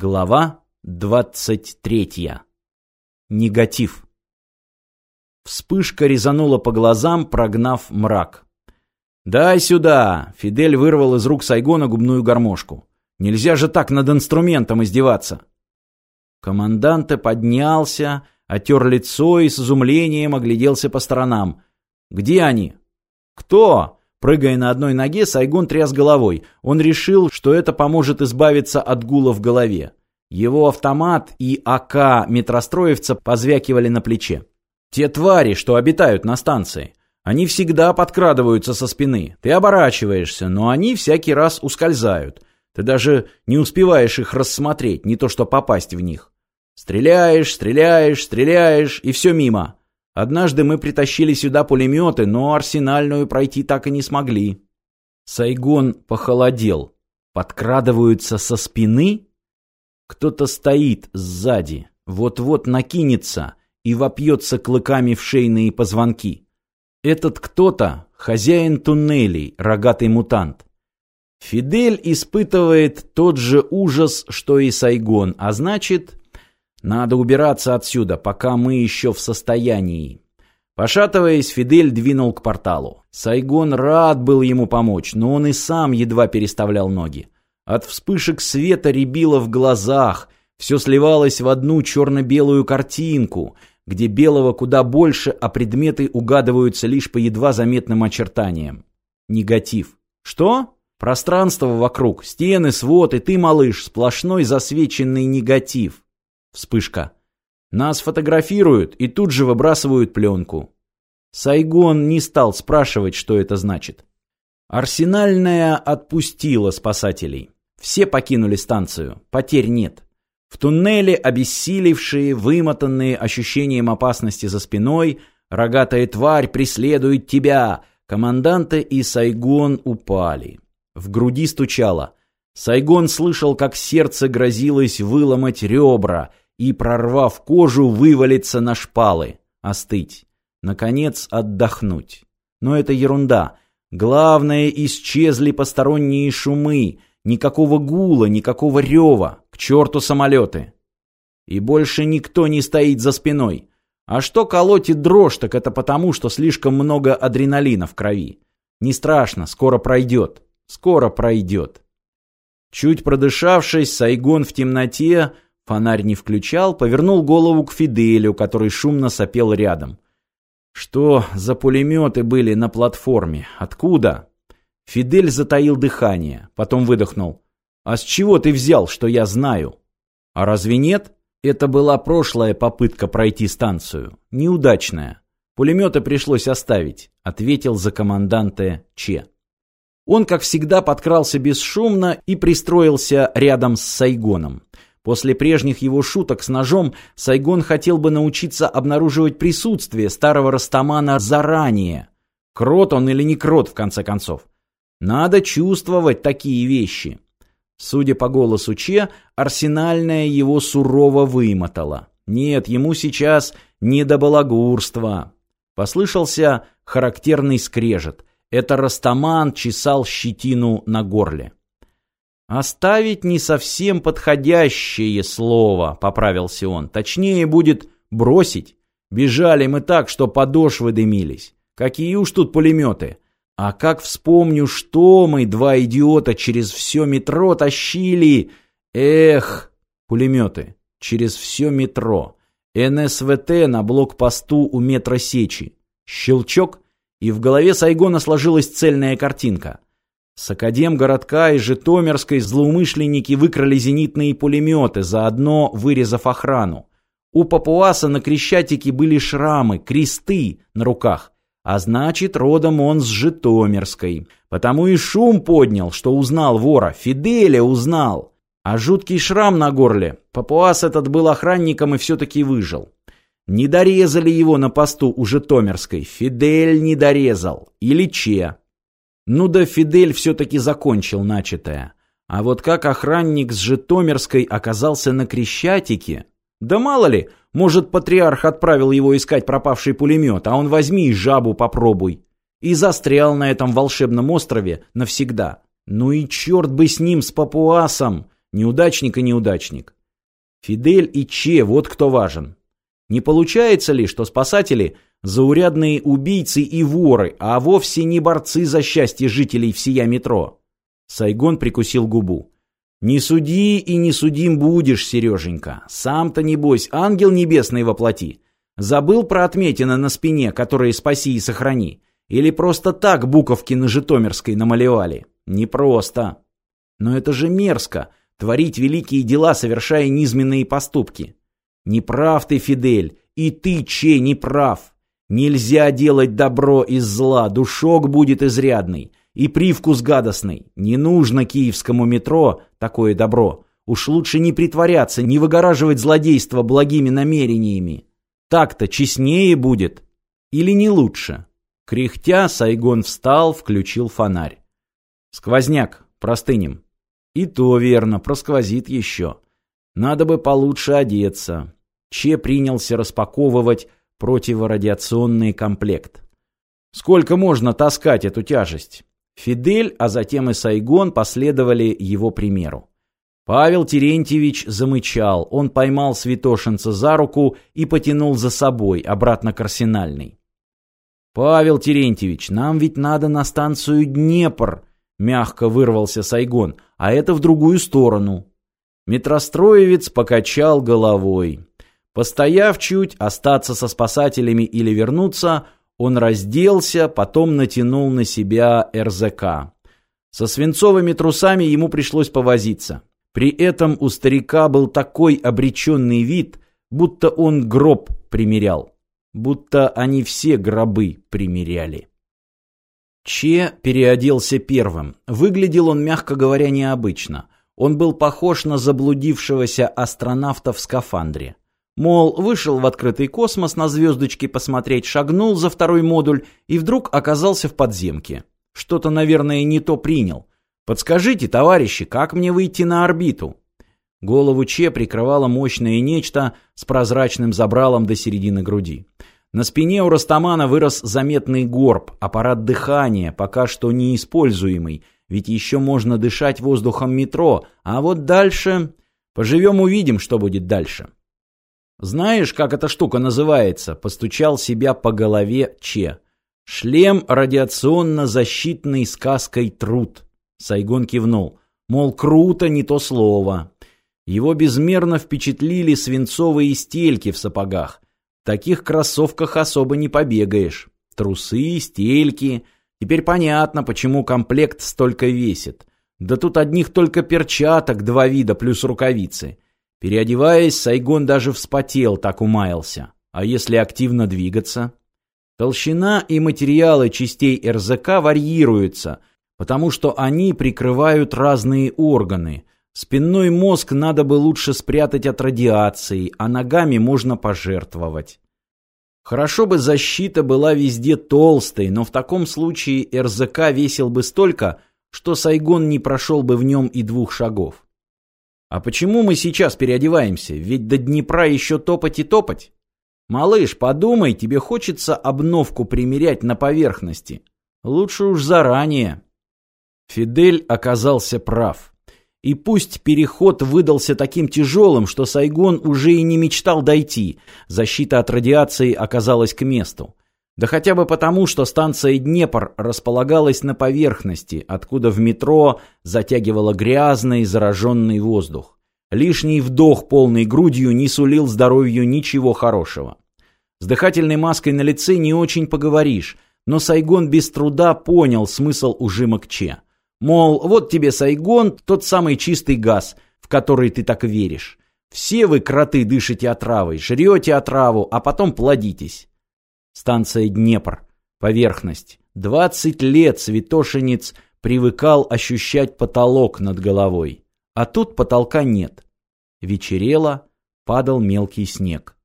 Глава 23. Негатив. Вспышка резанула по глазам, прогнав мрак. «Дай сюда!» — Фидель вырвал из рук Сайгона губную гармошку. «Нельзя же так над инструментом издеваться!» Команданте поднялся, отер лицо и с изумлением огляделся по сторонам. «Где они?» «Кто?» Прыгая на одной ноге, Сайгон тряс головой. Он решил, что это поможет избавиться от гула в голове. Его автомат и АК метростроевца позвякивали на плече. Те твари, что обитают на станции. Они всегда подкрадываются со спины. Ты оборачиваешься, но они всякий раз ускользают. Ты даже не успеваешь их рассмотреть, не то что попасть в них. Стреляешь, стреляешь, стреляешь, и все мимо. Однажды мы притащили сюда пулеметы, но арсенальную пройти так и не смогли. Сайгон похолодел. Подкрадываются со спины? Кто-то стоит сзади, вот-вот накинется и вопьется клыками в шейные позвонки. Этот кто-то — хозяин туннелей, рогатый мутант. Фидель испытывает тот же ужас, что и Сайгон, а значит, надо убираться отсюда, пока мы еще в состоянии. Пошатываясь, Фидель двинул к порталу. Сайгон рад был ему помочь, но он и сам едва переставлял ноги. От вспышек света рябило в глазах, все сливалось в одну черно-белую картинку, где белого куда больше, а предметы угадываются лишь по едва заметным очертаниям. Негатив. Что? Пространство вокруг, стены, свод, и ты, малыш, сплошной засвеченный негатив. Вспышка. Нас фотографируют и тут же выбрасывают пленку. Сайгон не стал спрашивать, что это значит. Арсенальная отпустила спасателей. Все покинули станцию. Потерь нет. В туннеле обессилевшие, вымотанные ощущением опасности за спиной, рогатая тварь преследует тебя. Команданты и Сайгон упали. В груди стучало. Сайгон слышал, как сердце грозилось выломать ребра и, прорвав кожу, вывалиться на шпалы, остыть, наконец отдохнуть. Но это ерунда. Главное, исчезли посторонние шумы, никакого гула, никакого рева, к черту самолеты. И больше никто не стоит за спиной. А что колотит дрожь, так это потому, что слишком много адреналина в крови. Не страшно, скоро пройдет. Скоро пройдет. Чуть продышавшись, Сайгон в темноте, фонарь не включал, повернул голову к Фиделю, который шумно сопел рядом. Что за пулеметы были на платформе? Откуда? Фидель затаил дыхание, потом выдохнул. «А с чего ты взял, что я знаю?» «А разве нет?» Это была прошлая попытка пройти станцию. Неудачная. Пулеметы пришлось оставить, ответил за команданте Че. Он, как всегда, подкрался бесшумно и пристроился рядом с Сайгоном. После прежних его шуток с ножом Сайгон хотел бы научиться обнаруживать присутствие старого Растамана заранее. Крот он или не крот, в конце концов. Надо чувствовать такие вещи. Судя по голосу Че, арсенальная его сурово вымотала. Нет, ему сейчас не до балагурства. Послышался характерный скрежет. Это Растаман чесал щетину на горле. «Оставить не совсем подходящее слово», — поправился он. «Точнее будет бросить. Бежали мы так, что подошвы дымились. Какие уж тут пулеметы. А как вспомню, что мы, два идиота, через все метро тащили. Эх, пулеметы. Через все метро. НСВТ на блокпосту у метро Сечи. Щелчок — и в голове Сайгона сложилась цельная картинка. С Академгородка и Житомирской злоумышленники выкрали зенитные пулеметы, заодно вырезав охрану. У папуаса на Крещатике были шрамы, кресты на руках. А значит, родом он с Житомирской. Потому и шум поднял, что узнал вора. Фиделя узнал. А жуткий шрам на горле. Папуас этот был охранником и все-таки выжил. Не дорезали его на посту у Житомирской. Фидель не дорезал. Или Че. Ну да Фидель все-таки закончил начатое. А вот как охранник с Житомирской оказался на Крещатике? Да мало ли, может патриарх отправил его искать пропавший пулемет, а он возьми и жабу попробуй. И застрял на этом волшебном острове навсегда. Ну и черт бы с ним, с папуасом. Неудачник и неудачник. Фидель и Че, вот кто важен. Не получается ли, что спасатели – заурядные убийцы и воры, а вовсе не борцы за счастье жителей всея метро? Сайгон прикусил губу. «Не суди и не судим будешь, Сереженька. Сам-то, небось, ангел небесный воплоти. Забыл про отметины на спине, которые спаси и сохрани? Или просто так буковки на Житомирской намалевали? Непросто. Но это же мерзко – творить великие дела, совершая низменные поступки. Не прав ты, Фидель, и ты, Че, не прав. Нельзя делать добро из зла, душок будет изрядный и привкус гадостный. Не нужно киевскому метро такое добро. Уж лучше не притворяться, не выгораживать злодейство благими намерениями. Так-то честнее будет. Или не лучше? Кряхтя, Сайгон встал, включил фонарь. Сквозняк, простынем. И то верно, просквозит еще. Надо бы получше одеться. Че принялся распаковывать противорадиационный комплект. Сколько можно таскать эту тяжесть? Фидель, а затем и Сайгон последовали его примеру. Павел Терентьевич замычал, он поймал Святошинца за руку и потянул за собой, обратно к Арсенальной. «Павел Терентьевич, нам ведь надо на станцию Днепр», — мягко вырвался Сайгон, — «а это в другую сторону». Метростроевец покачал головой. Постояв чуть, остаться со спасателями или вернуться, он разделся, потом натянул на себя РЗК. Со свинцовыми трусами ему пришлось повозиться. При этом у старика был такой обреченный вид, будто он гроб примерял. Будто они все гробы примеряли. Че переоделся первым. Выглядел он, мягко говоря, необычно – он был похож на заблудившегося астронавта в скафандре. Мол, вышел в открытый космос на звездочки посмотреть, шагнул за второй модуль и вдруг оказался в подземке. Что-то, наверное, не то принял. Подскажите, товарищи, как мне выйти на орбиту? Голову Че прикрывало мощное нечто с прозрачным забралом до середины груди. На спине у Растамана вырос заметный горб, аппарат дыхания, пока что неиспользуемый – ведь еще можно дышать воздухом метро, а вот дальше... Поживем увидим, что будет дальше. Знаешь, как эта штука называется? Постучал себя по голове Че. Шлем радиационно-защитный сказкой труд. Сайгон кивнул. Мол, круто, не то слово. Его безмерно впечатлили свинцовые стельки в сапогах. В таких кроссовках особо не побегаешь. Трусы, стельки... Теперь понятно, почему комплект столько весит. Да тут одних только перчаток два вида плюс рукавицы. Переодеваясь, Сайгон даже вспотел, так умаялся. А если активно двигаться? Толщина и материалы частей РЗК варьируются, потому что они прикрывают разные органы. Спинной мозг надо бы лучше спрятать от радиации, а ногами можно пожертвовать. Хорошо бы защита была везде толстой, но в таком случае РЗК весил бы столько, что Сайгон не прошел бы в нем и двух шагов. А почему мы сейчас переодеваемся? Ведь до Днепра еще топать и топать. Малыш, подумай, тебе хочется обновку примерять на поверхности. Лучше уж заранее. Фидель оказался прав. И пусть переход выдался таким тяжелым, что Сайгон уже и не мечтал дойти, защита от радиации оказалась к месту. Да хотя бы потому, что станция Днепр располагалась на поверхности, откуда в метро затягивало грязный зараженный воздух. Лишний вдох полной грудью не сулил здоровью ничего хорошего. С дыхательной маской на лице не очень поговоришь, но Сайгон без труда понял смысл ужимок Че. Мол, вот тебе Сайгон, тот самый чистый газ, в который ты так веришь. Все вы, кроты, дышите отравой, жрете отраву, а потом плодитесь. Станция Днепр. Поверхность. Двадцать лет святошенец привыкал ощущать потолок над головой. А тут потолка нет. Вечерело, падал мелкий снег.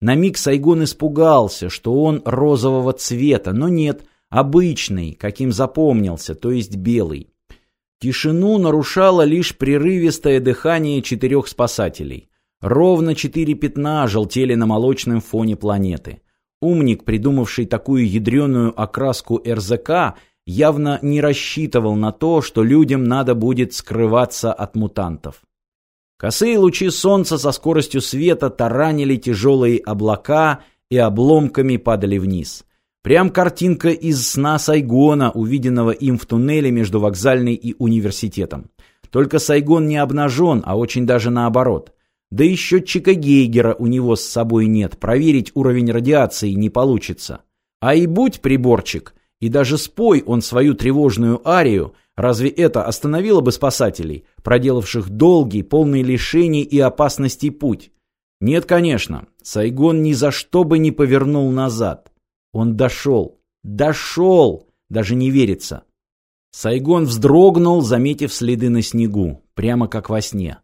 На миг Сайгон испугался, что он розового цвета, но нет, обычный, каким запомнился, то есть белый. Тишину нарушало лишь прерывистое дыхание четырех спасателей. Ровно четыре пятна желтели на молочном фоне планеты. Умник, придумавший такую ядреную окраску РЗК, явно не рассчитывал на то, что людям надо будет скрываться от мутантов. Косые лучи солнца со скоростью света таранили тяжелые облака и обломками падали вниз. Прям картинка из сна Сайгона, увиденного им в туннеле между вокзальной и университетом. Только Сайгон не обнажен, а очень даже наоборот. Да и счетчика Гейгера у него с собой нет, проверить уровень радиации не получится. А и будь приборчик, и даже спой он свою тревожную арию, разве это остановило бы спасателей, проделавших долгий, полный лишений и опасностей путь? Нет, конечно, Сайгон ни за что бы не повернул назад. Он дошел, дошел, даже не верится. Сайгон вздрогнул, заметив следы на снегу, прямо как во сне.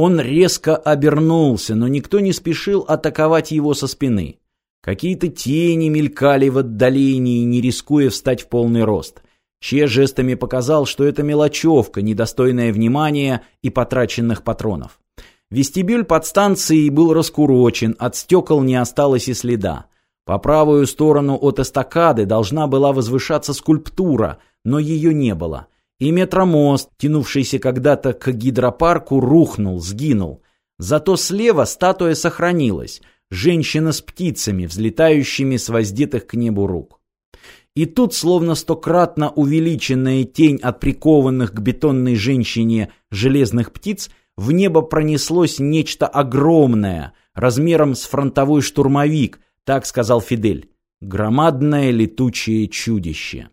Он резко обернулся, но никто не спешил атаковать его со спины. Какие-то тени мелькали в отдалении, не рискуя встать в полный рост. Че жестами показал, что это мелочевка, недостойная внимания и потраченных патронов. Вестибюль подстанции был раскурочен, от стекол не осталось и следа. По правую сторону от эстакады должна была возвышаться скульптура, но ее не было. И метромост, тянувшийся когда-то к гидропарку, рухнул, сгинул. Зато слева статуя сохранилась – женщина с птицами, взлетающими с воздетых к небу рук. И тут, словно стократно увеличенная тень от прикованных к бетонной женщине железных птиц, в небо пронеслось нечто огромное, размером с фронтовой штурмовик, так сказал Фидель. Громадное летучее чудище.